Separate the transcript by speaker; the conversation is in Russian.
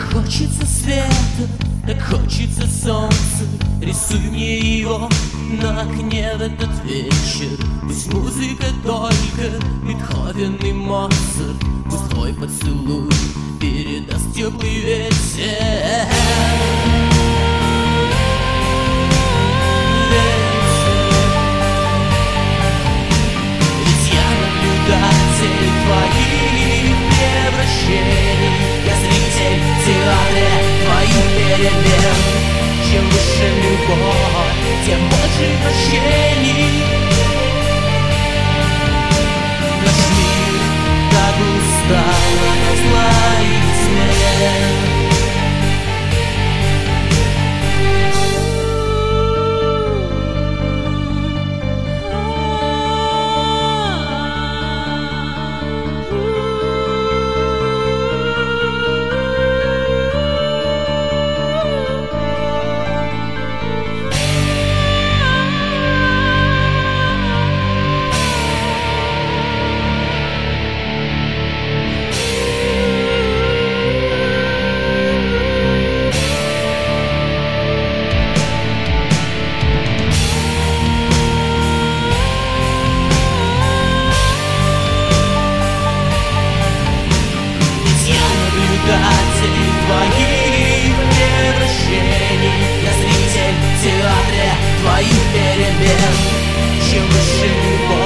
Speaker 1: хочется света, так хочется солнца. Рисуй мне его на окне в этот вечер. Пусть музыка только Бетховен и Моцарт. Пусть твой поцелуй передаст теплый ветер Ведь я наблюдатель твоих превращений Я зритель в театре твоих перемен Чем выше любовь, тем больше прощений. Наш мир так устал наблюдатель твоих Я зритель в твоих перемен. Чем выше любовь,